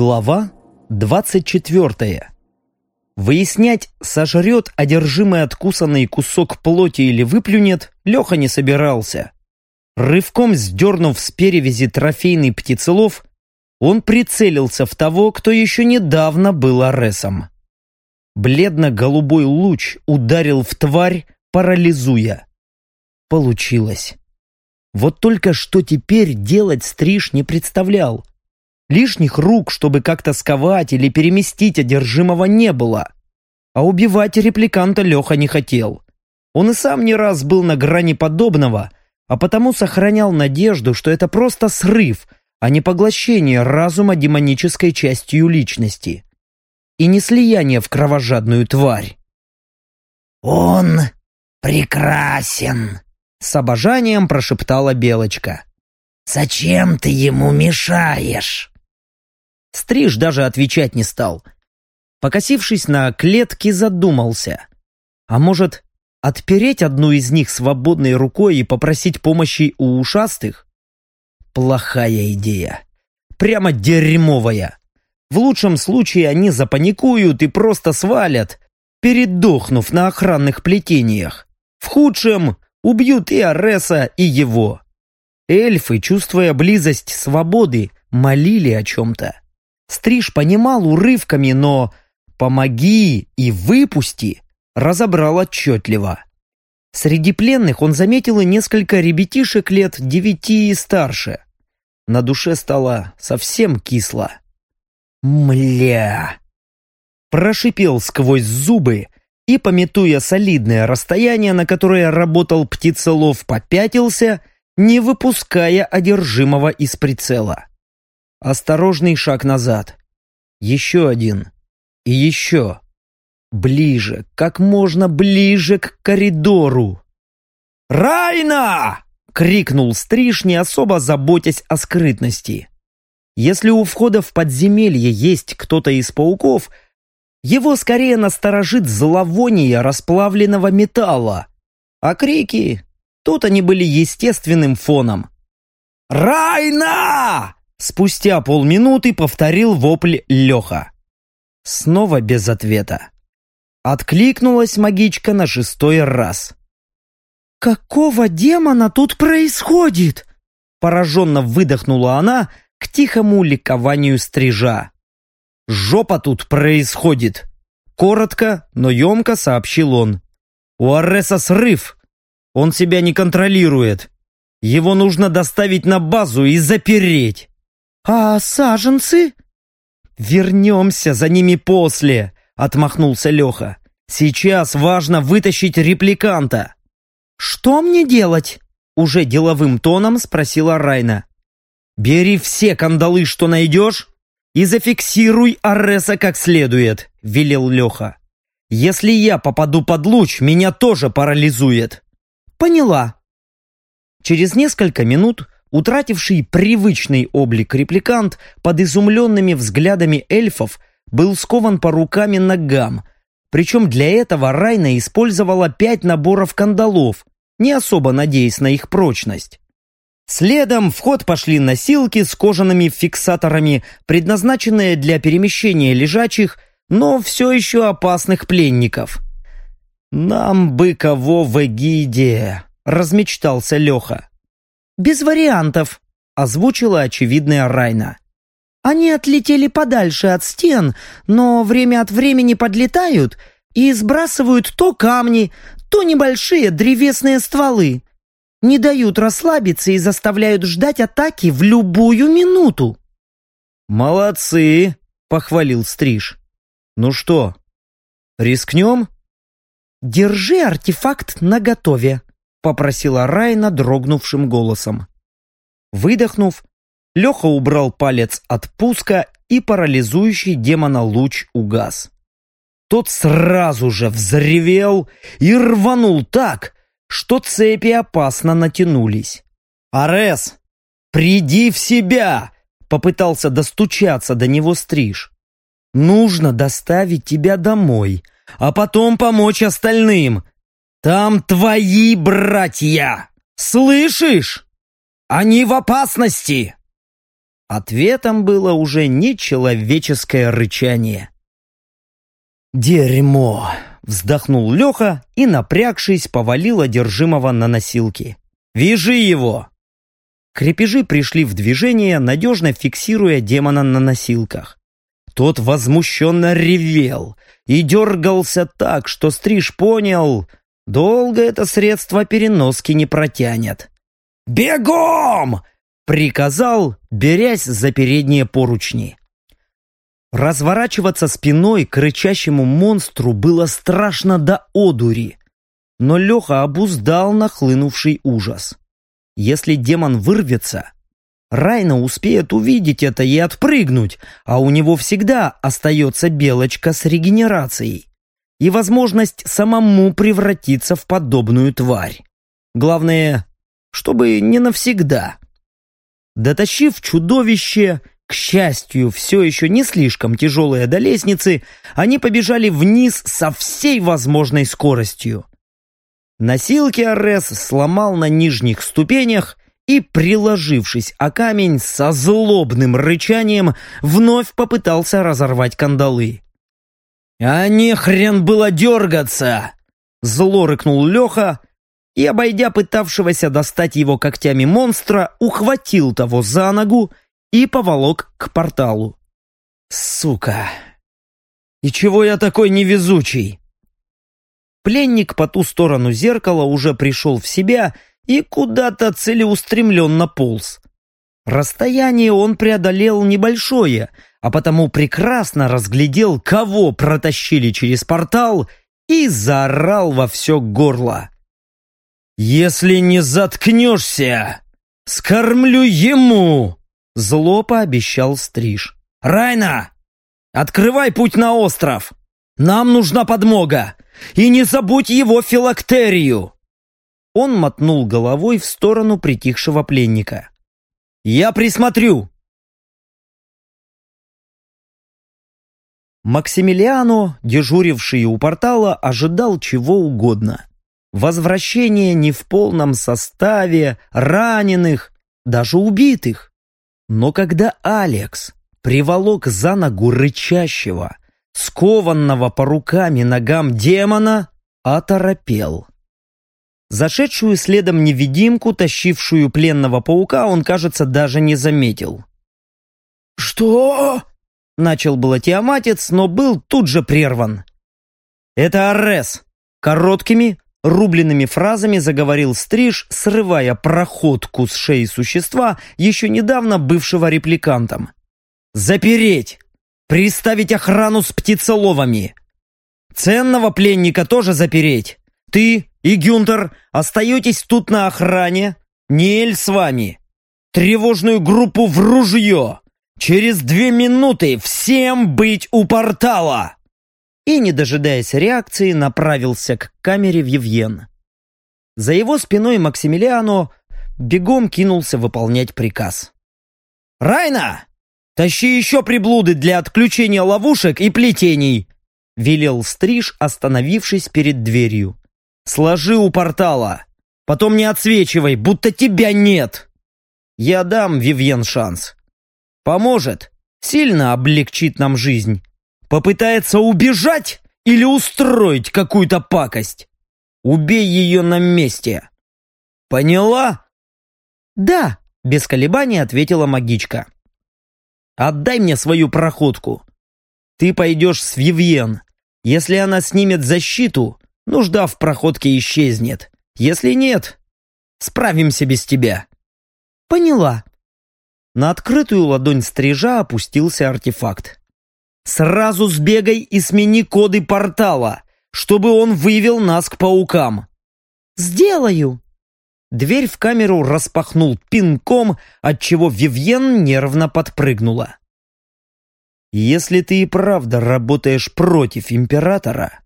Глава 24. Выяснять, сожрет одержимый откусанный кусок плоти или выплюнет, Леха не собирался. Рывком сдернув с перевязи трофейный птицелов, он прицелился в того, кто еще недавно был Аресом. Бледно-голубой луч ударил в тварь, парализуя. Получилось. Вот только что теперь делать стриж не представлял. Лишних рук, чтобы как-то сковать или переместить одержимого, не было. А убивать репликанта Леха не хотел. Он и сам не раз был на грани подобного, а потому сохранял надежду, что это просто срыв, а не поглощение разума демонической частью личности. И не слияние в кровожадную тварь. «Он прекрасен!» — с обожанием прошептала Белочка. «Зачем ты ему мешаешь?» Стриж даже отвечать не стал. Покосившись на клетки, задумался. А может, отпереть одну из них свободной рукой и попросить помощи у ушастых? Плохая идея. Прямо дерьмовая. В лучшем случае они запаникуют и просто свалят, передохнув на охранных плетениях. В худшем убьют и Ареса, и его. Эльфы, чувствуя близость свободы, молили о чем-то. Стриж понимал урывками, но «помоги» и «выпусти» разобрал отчетливо. Среди пленных он заметил и несколько ребятишек лет девяти и старше. На душе стало совсем кисло. «Мля!» Прошипел сквозь зубы и, пометуя солидное расстояние, на которое работал птицелов, попятился, не выпуская одержимого из прицела. Осторожный шаг назад. Еще один. И еще. Ближе, как можно ближе к коридору. «Райна!» — крикнул Стриж, не особо заботясь о скрытности. Если у входа в подземелье есть кто-то из пауков, его скорее насторожит зловоние расплавленного металла. А крики, тут они были естественным фоном. «Райна!» Спустя полминуты повторил вопль Леха. Снова без ответа. Откликнулась магичка на шестой раз. «Какого демона тут происходит?» Пораженно выдохнула она к тихому ликованию стрижа. «Жопа тут происходит!» Коротко, но емко сообщил он. «У Арреса срыв! Он себя не контролирует! Его нужно доставить на базу и запереть!» «А саженцы?» «Вернемся за ними после», — отмахнулся Леха. «Сейчас важно вытащить репликанта». «Что мне делать?» — уже деловым тоном спросила Райна. «Бери все кандалы, что найдешь, и зафиксируй Ареса как следует», — велел Леха. «Если я попаду под луч, меня тоже парализует». «Поняла». Через несколько минут Утративший привычный облик репликант под изумленными взглядами эльфов был скован по рукам и ногам, причем для этого Райна использовала пять наборов кандалов, не особо надеясь на их прочность. Следом в ход пошли носилки с кожаными фиксаторами, предназначенные для перемещения лежачих, но все еще опасных пленников. «Нам бы кого в эгиде!» — размечтался Леха. «Без вариантов», — озвучила очевидная Райна. «Они отлетели подальше от стен, но время от времени подлетают и сбрасывают то камни, то небольшие древесные стволы. Не дают расслабиться и заставляют ждать атаки в любую минуту». «Молодцы!» — похвалил Стриж. «Ну что, рискнем?» «Держи артефакт наготове», — попросила Райна дрогнувшим голосом. Выдохнув, Леха убрал палец от пуска и парализующий демона луч угас. Тот сразу же взревел и рванул так, что цепи опасно натянулись. «Арес, приди в себя!» — попытался достучаться до него стриж. «Нужно доставить тебя домой, а потом помочь остальным. Там твои братья! Слышишь? Они в опасности!» Ответом было уже нечеловеческое рычание. «Дерьмо!» — вздохнул Леха и, напрягшись, повалил одержимого на носилки. «Вяжи его!» Крепежи пришли в движение, надежно фиксируя демона на носилках. Тот возмущенно ревел и дергался так, что Стриж понял, долго это средство переноски не протянет. «Бегом!» — приказал, берясь за передние поручни. Разворачиваться спиной к рычащему монстру было страшно до одури, но Леха обуздал нахлынувший ужас. Если демон вырвется, Райна успеет увидеть это и отпрыгнуть, а у него всегда остается белочка с регенерацией и возможность самому превратиться в подобную тварь. Главное, чтобы не навсегда. Дотащив чудовище, к счастью, все еще не слишком тяжелое до лестницы, они побежали вниз со всей возможной скоростью. Носилки Арес сломал на нижних ступенях и, приложившись о камень со злобным рычанием, вновь попытался разорвать кандалы. «А не хрен было дергаться!» Зло рыкнул Леха и, обойдя пытавшегося достать его когтями монстра, ухватил того за ногу и поволок к порталу. «Сука! И чего я такой невезучий?» Пленник по ту сторону зеркала уже пришел в себя и куда-то целеустремленно полз. Расстояние он преодолел небольшое, а потому прекрасно разглядел, кого протащили через портал и заорал во все горло. «Если не заткнешься, скормлю ему!» Зло пообещал Стриж. «Райна, открывай путь на остров! Нам нужна подмога! И не забудь его филактерию!» Он мотнул головой в сторону притихшего пленника. «Я присмотрю!» Максимилиано, дежуривший у портала, ожидал чего угодно. Возвращение не в полном составе, раненых, даже убитых. Но когда Алекс приволок за ногу рычащего, скованного по рукам и ногам демона, оторопел. Зашедшую следом невидимку, тащившую пленного паука, он, кажется, даже не заметил. «Что?» — начал было Тиаматец, но был тут же прерван. «Это Аррес!» Короткими, рубленными фразами заговорил Стриж, срывая проходку с шеи существа, еще недавно бывшего репликантом. «Запереть! Приставить охрану с птицеловами. Ценного пленника тоже запереть. Ты и Гюнтер остаетесь тут на охране. Ниэль с вами. Тревожную группу в ружье. Через две минуты всем быть у портала!» И, не дожидаясь реакции, направился к камере в Евьен. За его спиной Максимилиано бегом кинулся выполнять приказ. «Райна, «Тащи еще приблуды для отключения ловушек и плетений!» Велел Стриж, остановившись перед дверью. «Сложи у портала. Потом не отсвечивай, будто тебя нет!» «Я дам Вивьен шанс. Поможет, сильно облегчит нам жизнь. Попытается убежать или устроить какую-то пакость. Убей ее на месте. Поняла?» «Да», — без колебаний ответила магичка. Отдай мне свою проходку. Ты пойдешь с Вивьен. Если она снимет защиту, нужда в проходке исчезнет. Если нет, справимся без тебя». «Поняла». На открытую ладонь стрижа опустился артефакт. «Сразу сбегай и смени коды портала, чтобы он вывел нас к паукам». «Сделаю!» Дверь в камеру распахнул пинком, отчего Вивьен нервно подпрыгнула. «Если ты и правда работаешь против императора,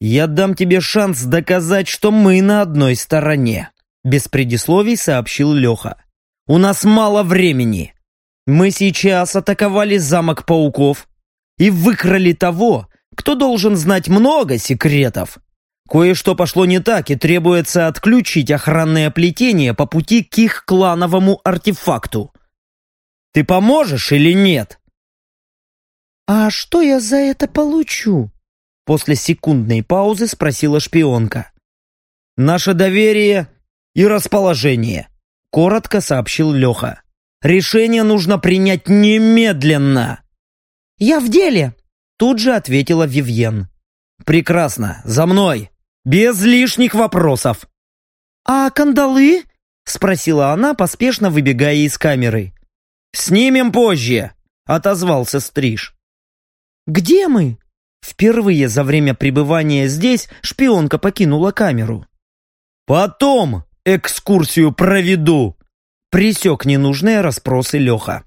я дам тебе шанс доказать, что мы на одной стороне», без предисловий сообщил Леха. «У нас мало времени. Мы сейчас атаковали замок пауков и выкрали того, кто должен знать много секретов. Кое-что пошло не так, и требуется отключить охранное плетение по пути к их клановому артефакту. Ты поможешь или нет?» «А что я за это получу?» После секундной паузы спросила шпионка. «Наше доверие и расположение», — коротко сообщил Леха. «Решение нужно принять немедленно». «Я в деле», — тут же ответила Вивьен. «Прекрасно, за мной, без лишних вопросов». «А кандалы?» — спросила она, поспешно выбегая из камеры. «Снимем позже», — отозвался Стриж. «Где мы?» Впервые за время пребывания здесь шпионка покинула камеру. «Потом экскурсию проведу!» Присек ненужные расспросы Леха.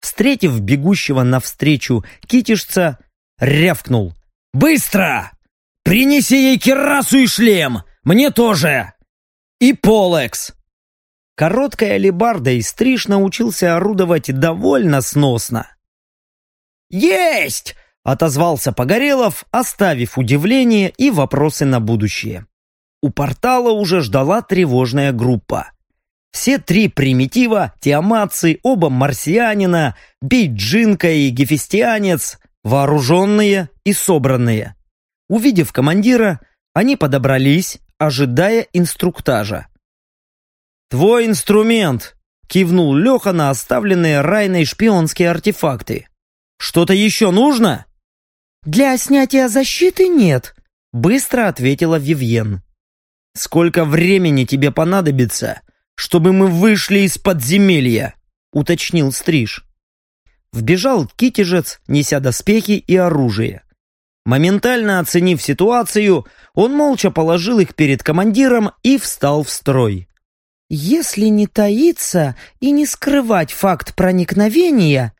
Встретив бегущего навстречу китишца, рявкнул. «Быстро! Принеси ей керасу и шлем! Мне тоже! И полекс!» Короткая алебарда и стриж научился орудовать довольно сносно. «Есть!» — отозвался Погорелов, оставив удивление и вопросы на будущее. У портала уже ждала тревожная группа. Все три примитива, тиаматцы, оба марсианина, бейджинка и гефестианец, вооруженные и собранные. Увидев командира, они подобрались, ожидая инструктажа. «Твой инструмент!» — кивнул Леха на оставленные Райной шпионские артефакты. «Что-то еще нужно?» «Для снятия защиты нет», — быстро ответила Вивьен. «Сколько времени тебе понадобится, чтобы мы вышли из подземелья?» — уточнил Стриж. Вбежал китежец, неся доспехи и оружие. Моментально оценив ситуацию, он молча положил их перед командиром и встал в строй. «Если не таиться и не скрывать факт проникновения...»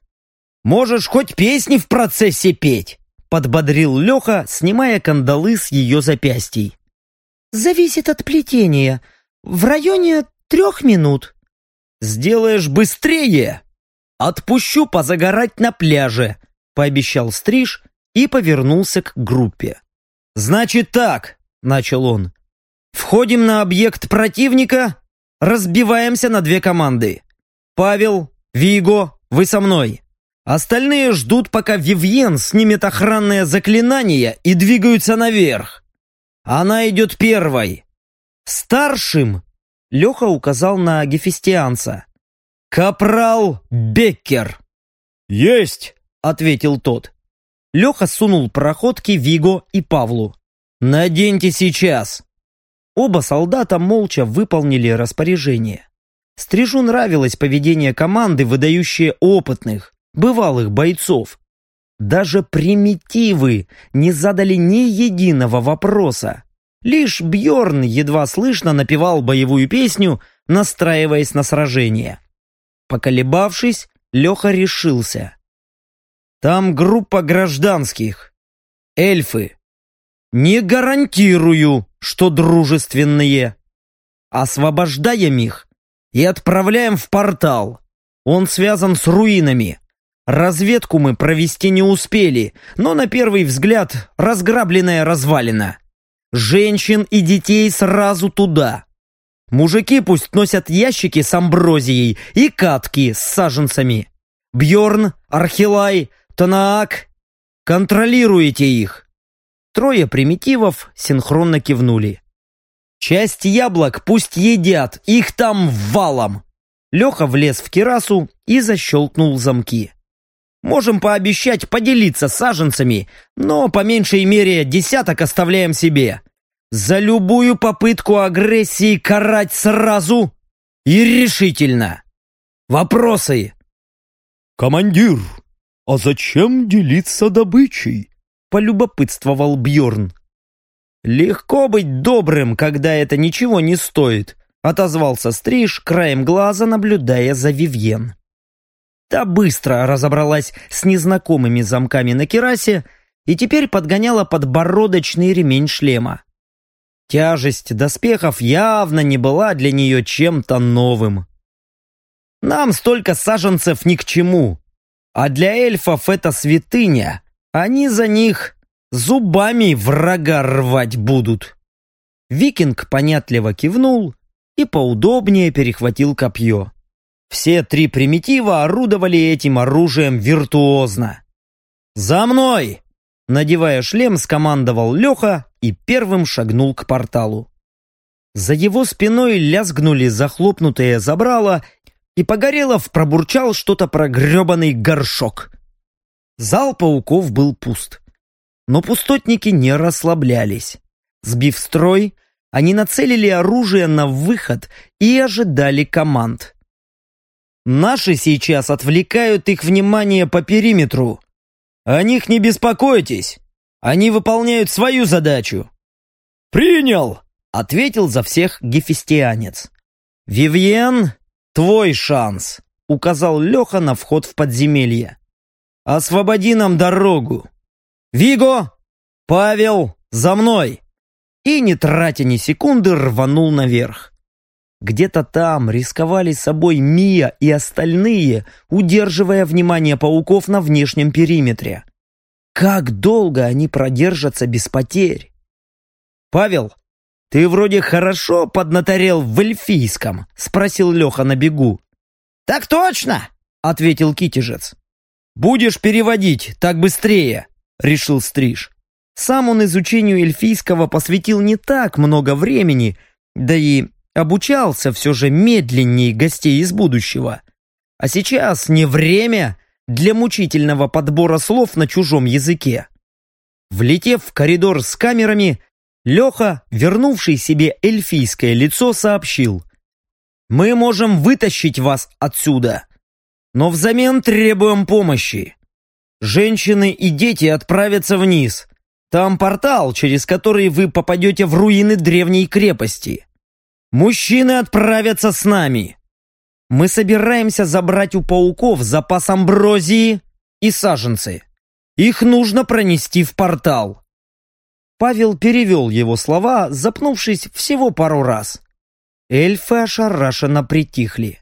«Можешь хоть песни в процессе петь!» — подбодрил Леха, снимая кандалы с ее запястий. «Зависит от плетения. В районе трех минут». «Сделаешь быстрее!» «Отпущу позагорать на пляже», — пообещал Стриж и повернулся к группе. «Значит так», — начал он. «Входим на объект противника, разбиваемся на две команды. Павел, Виго, вы со мной. Остальные ждут, пока Вивьен снимет охранное заклинание и двигаются наверх. Она идет первой. Старшим Леха указал на гефестианца. «Капрал Беккер!» «Есть!» — ответил тот. Леха сунул проходки Виго и Павлу. «Наденьте сейчас!» Оба солдата молча выполнили распоряжение. Стрижу нравилось поведение команды, выдающее опытных, бывалых бойцов. Даже примитивы не задали ни единого вопроса. Лишь Бьорн едва слышно напевал боевую песню, настраиваясь на сражение. Поколебавшись, Леха решился. «Там группа гражданских. Эльфы. Не гарантирую, что дружественные. Освобождаем их и отправляем в портал. Он связан с руинами. Разведку мы провести не успели, но на первый взгляд разграбленная развалина. Женщин и детей сразу туда. Мужики пусть носят ящики с амброзией и катки с саженцами. Бьорн, Архилай, Танаак. Контролируете их. Трое примитивов синхронно кивнули. Часть яблок пусть едят, их там валом. Леха влез в керасу и защелкнул замки. Можем пообещать поделиться саженцами, но по меньшей мере десяток оставляем себе. За любую попытку агрессии карать сразу и решительно. Вопросы? «Командир, а зачем делиться добычей?» полюбопытствовал Бьорн. «Легко быть добрым, когда это ничего не стоит», отозвался Стриж, краем глаза наблюдая за Вивьен. Та быстро разобралась с незнакомыми замками на керасе и теперь подгоняла подбородочный ремень шлема. Тяжесть доспехов явно не была для нее чем-то новым. Нам столько саженцев ни к чему, а для эльфов это святыня, они за них зубами врага рвать будут. Викинг понятливо кивнул и поудобнее перехватил копье. Все три примитива орудовали этим оружием виртуозно. «За мной!» Надевая шлем, скомандовал Леха и первым шагнул к порталу. За его спиной лязгнули захлопнутые забрала, и Погорелов пробурчал что-то про гребаный горшок. Зал пауков был пуст. Но пустотники не расслаблялись. Сбив строй, они нацелили оружие на выход и ожидали команд. Наши сейчас отвлекают их внимание по периметру. О них не беспокойтесь. Они выполняют свою задачу. «Принял!» — ответил за всех гефестианец. «Вивьен, твой шанс!» — указал Леха на вход в подземелье. «Освободи нам дорогу! Виго! Павел, за мной!» И, не тратя ни секунды, рванул наверх. Где-то там рисковали собой Мия и остальные, удерживая внимание пауков на внешнем периметре. Как долго они продержатся без потерь? «Павел, ты вроде хорошо поднаторел в эльфийском?» — спросил Леха на бегу. «Так точно!» — ответил Китежец. «Будешь переводить, так быстрее!» — решил Стриж. Сам он изучению эльфийского посвятил не так много времени, да и обучался все же медленнее гостей из будущего. А сейчас не время для мучительного подбора слов на чужом языке. Влетев в коридор с камерами, Леха, вернувший себе эльфийское лицо, сообщил. «Мы можем вытащить вас отсюда, но взамен требуем помощи. Женщины и дети отправятся вниз. Там портал, через который вы попадете в руины древней крепости. Мужчины отправятся с нами. Мы собираемся забрать у пауков запас амброзии и саженцы. Их нужно пронести в портал. Павел перевел его слова, запнувшись всего пару раз. Эльфы ошарашенно притихли.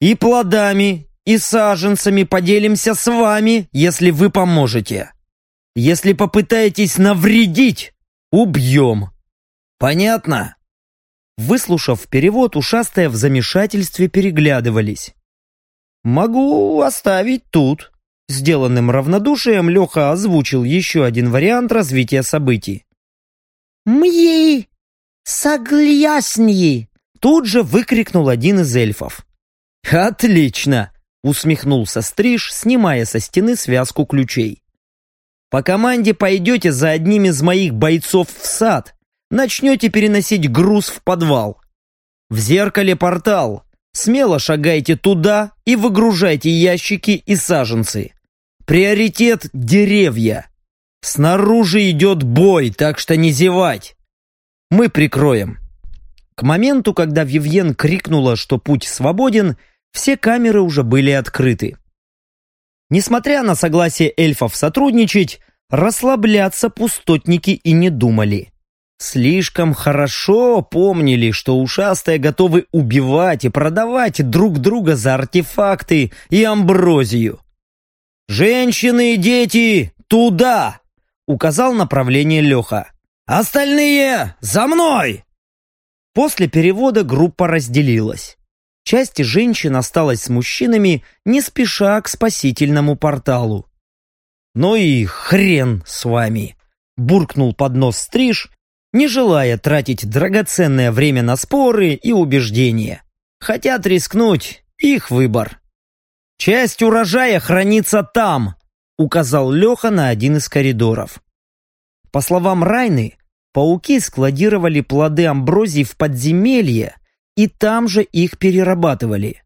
«И плодами, и саженцами поделимся с вами, если вы поможете. Если попытаетесь навредить, убьем. Понятно?» Выслушав перевод, ушастые в замешательстве переглядывались. «Могу оставить тут». Сделанным равнодушием Леха озвучил еще один вариант развития событий. «Мьи! Согласни!» Тут же выкрикнул один из эльфов. «Отлично!» — усмехнулся Стриж, снимая со стены связку ключей. «По команде пойдете за одним из моих бойцов в сад, начнете переносить груз в подвал. В зеркале портал. Смело шагайте туда и выгружайте ящики и саженцы. Приоритет – деревья. Снаружи идет бой, так что не зевать. Мы прикроем. К моменту, когда Вивьен крикнула, что путь свободен, все камеры уже были открыты. Несмотря на согласие эльфов сотрудничать, расслабляться пустотники и не думали. Слишком хорошо помнили, что ушастые готовы убивать и продавать друг друга за артефакты и амброзию. «Женщины и дети, туда!» — указал направление Леха. «Остальные за мной!» После перевода группа разделилась. Часть женщин осталась с мужчинами, не спеша к спасительному порталу. «Ну и хрен с вами!» — буркнул под нос стриж не желая тратить драгоценное время на споры и убеждения. Хотят рискнуть, их выбор. «Часть урожая хранится там», — указал Леха на один из коридоров. По словам Райны, пауки складировали плоды амброзии в подземелье и там же их перерабатывали.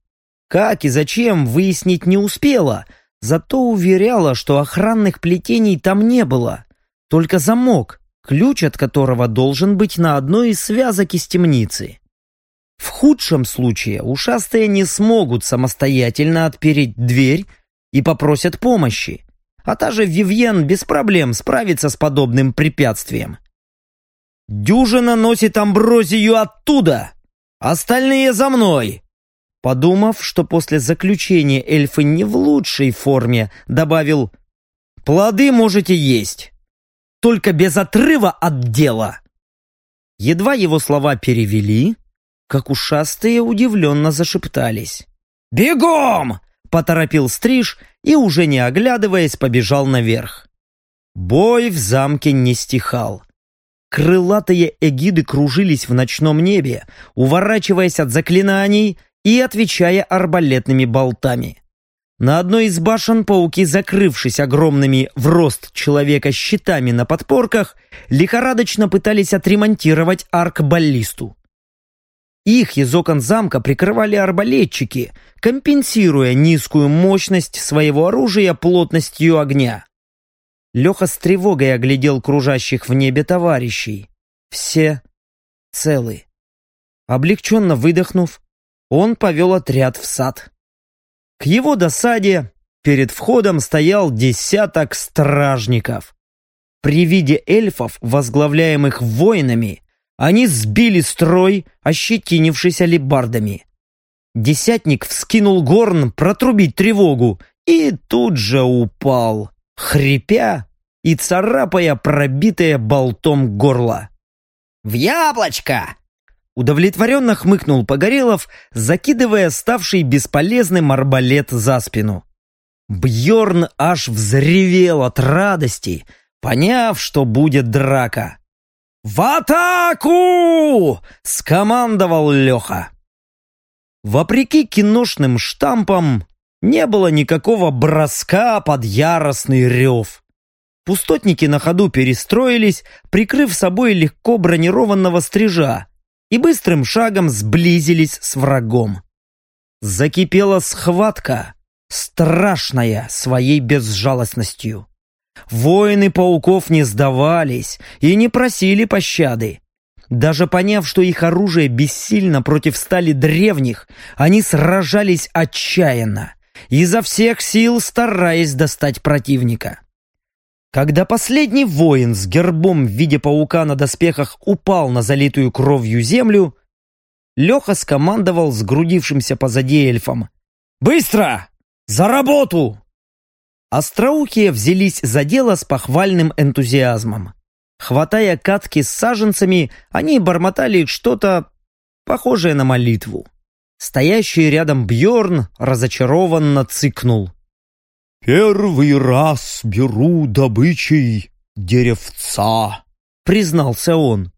Как и зачем, выяснить не успела, зато уверяла, что охранных плетений там не было, только замок, ключ от которого должен быть на одной из связок из темницы. В худшем случае ушастые не смогут самостоятельно отпереть дверь и попросят помощи, а та же Вивьен без проблем справится с подобным препятствием. «Дюжина носит амброзию оттуда! Остальные за мной!» Подумав, что после заключения эльфы не в лучшей форме, добавил «Плоды можете есть, только без отрыва от дела. Едва его слова перевели, как ушастые удивленно зашептались. «Бегом!» — поторопил Стриж и, уже не оглядываясь, побежал наверх. Бой в замке не стихал. Крылатые эгиды кружились в ночном небе, уворачиваясь от заклинаний и отвечая арбалетными болтами. На одной из башен пауки, закрывшись огромными в рост человека щитами на подпорках, лихорадочно пытались отремонтировать арк-баллисту. Их из окон замка прикрывали арбалетчики, компенсируя низкую мощность своего оружия плотностью огня. Леха с тревогой оглядел кружащих в небе товарищей. Все целы. Облегченно выдохнув, он повел отряд в сад. К его досаде перед входом стоял десяток стражников. При виде эльфов, возглавляемых воинами, они сбили строй, ощетинившись алебардами. Десятник вскинул горн протрубить тревогу и тут же упал хрипя и царапая пробитое болтом горло. «В яблочко!» Удовлетворенно хмыкнул Погорелов, закидывая ставший бесполезным арбалет за спину. Бьорн аж взревел от радости, поняв, что будет драка. «В атаку!» — скомандовал Леха. Вопреки киношным штампам, не было никакого броска под яростный рев. Пустотники на ходу перестроились, прикрыв собой легко бронированного стрижа, и быстрым шагом сблизились с врагом. Закипела схватка, страшная своей безжалостностью. Воины пауков не сдавались и не просили пощады. Даже поняв, что их оружие бессильно против стали древних, они сражались отчаянно изо всех сил стараясь достать противника. Когда последний воин с гербом в виде паука на доспехах упал на залитую кровью землю, Леха скомандовал сгрудившимся позади эльфом. «Быстро! За работу!» Остроухие взялись за дело с похвальным энтузиазмом. Хватая катки с саженцами, они бормотали что-то похожее на молитву. Стоящий рядом Бьорн разочарованно цыкнул. «Первый раз беру добычей деревца», — признался он.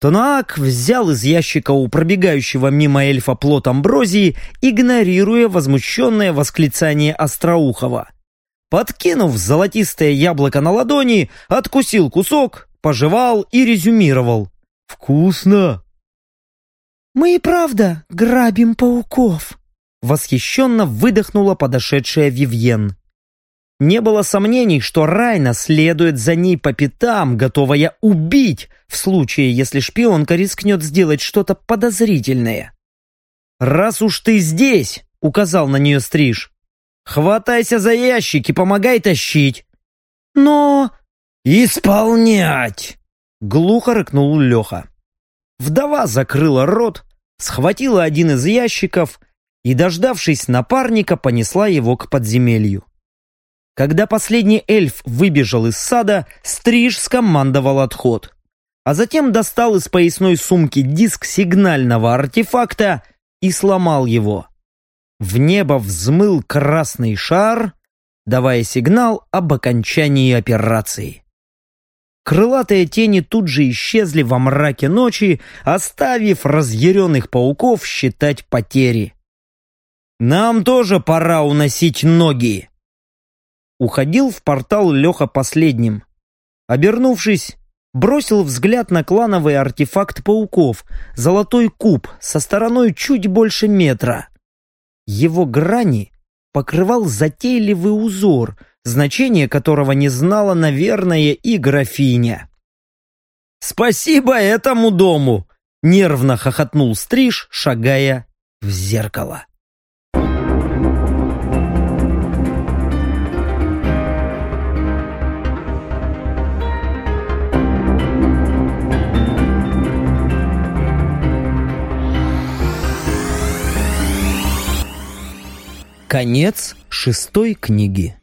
Тонаак взял из ящика у пробегающего мимо эльфа плод амброзии, игнорируя возмущенное восклицание Остроухова. Подкинув золотистое яблоко на ладони, откусил кусок, пожевал и резюмировал. «Вкусно!» «Мы и правда грабим пауков!» Восхищенно выдохнула подошедшая Вивьен. Не было сомнений, что Райна следует за ней по пятам, готовая убить, в случае, если шпионка рискнет сделать что-то подозрительное. «Раз уж ты здесь», — указал на нее Стриж, — «хватайся за ящики, помогай тащить». «Но...» «Исполнять!» — глухо рыкнул Леха. Вдова закрыла рот, схватила один из ящиков и, дождавшись напарника, понесла его к подземелью. Когда последний эльф выбежал из сада, Стриж скомандовал отход, а затем достал из поясной сумки диск сигнального артефакта и сломал его. В небо взмыл красный шар, давая сигнал об окончании операции. Крылатые тени тут же исчезли во мраке ночи, оставив разъяренных пауков считать потери. «Нам тоже пора уносить ноги!» Уходил в портал Леха последним. Обернувшись, бросил взгляд на клановый артефакт пауков, золотой куб со стороной чуть больше метра. Его грани покрывал затейливый узор, значение которого не знала, наверное, и графиня. «Спасибо этому дому!» — нервно хохотнул Стриж, шагая в зеркало. Конец шестой книги.